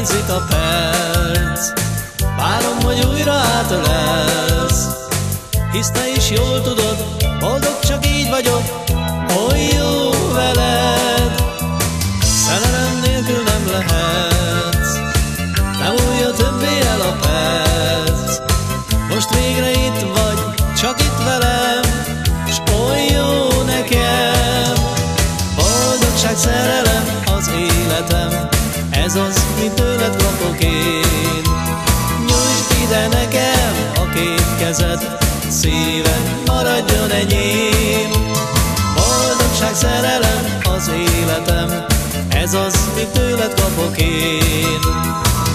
hiányzik a perc. Várom, hogy újra átölelsz. Hisz te is jól tudod, Mit tőled kapok én. Nyújtsd ide nekem a két kezed Szíved maradjon enyém. Boldogság, szerelem az életem Ez az, mit tőled kapok én.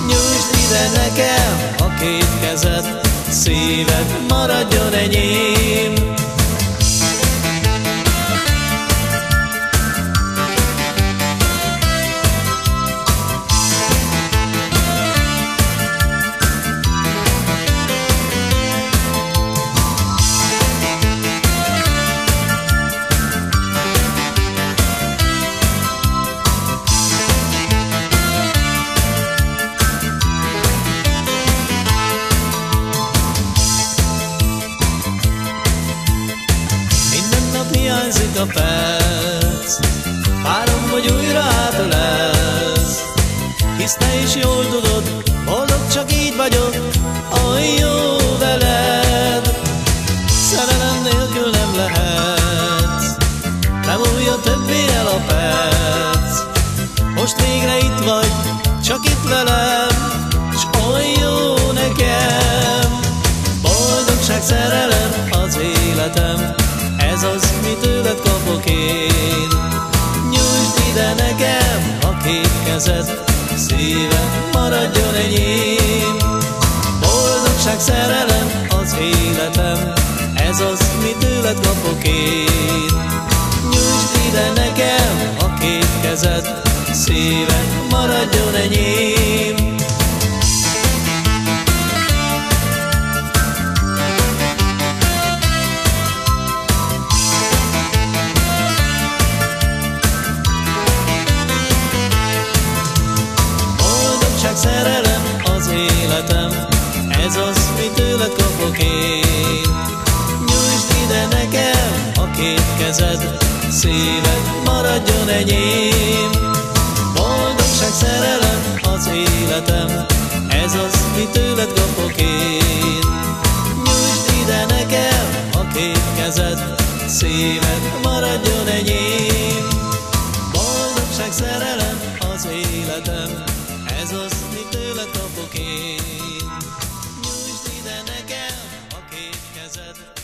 Nyújtsd ide nekem a két kezed Szíved maradjon enyém hiányzik a perc. Várom, hogy újra átölelsz Hisz te is jól tudod, boldog csak így vagyok Oly jó veled. Szerelem nélkül nem lehetsz Nem újja többé el a perc. Most végre itt vagy, mi tőled kapok én. Nyújtsd ide nekem a két kezed Szívem maradjon enyém nekem a két kezed, szíved maradjon enyém. Boldogság, szerelem az életem, ez az, mi tőled kapok én. Nyújtsd ide nekem a két kezed, szíved maradjon enyém. Boldogság, szerelem az életem, ez az, mi tőled kapok én. Nyújtsd ide nekem a két kezed,